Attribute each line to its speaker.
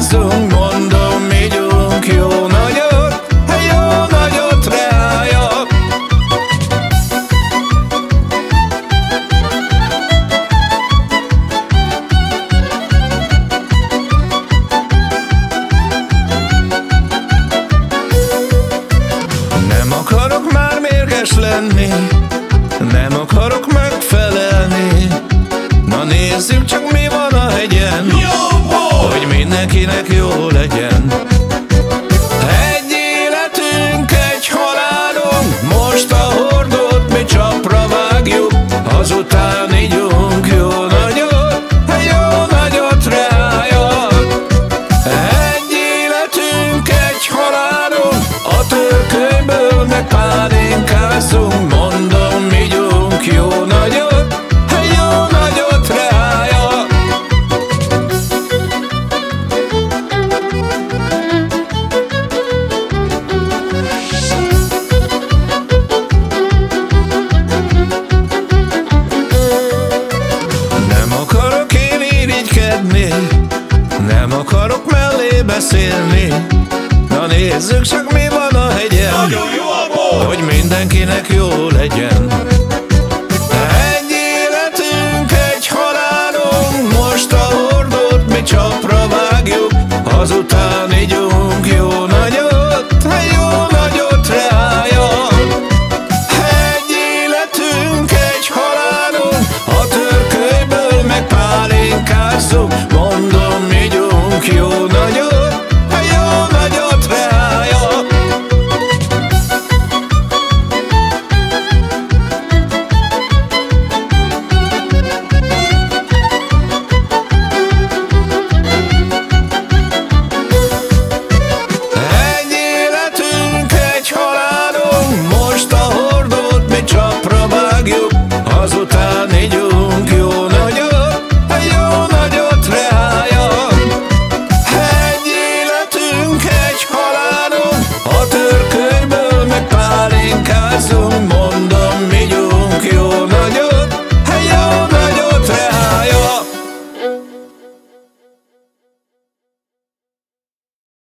Speaker 1: corazón. Irigykedni Nem akarok mellé beszélni. Na nézzük csak mi van a hegyen.
Speaker 2: Nagyon jó a bor!
Speaker 1: Hogy mindenkinek jó legyen. Egy életünk, egy halálunk Most a hordót mi csapra vágjuk Azután ígyunk jó